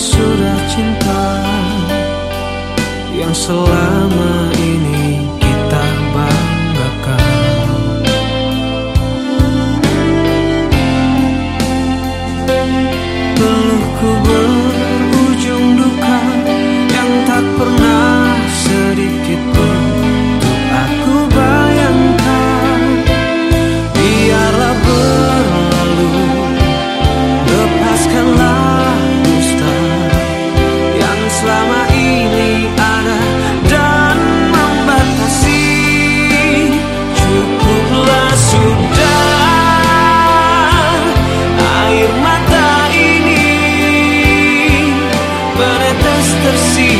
sudah cinta yang selama ini kita banggakan. Peluhku have seen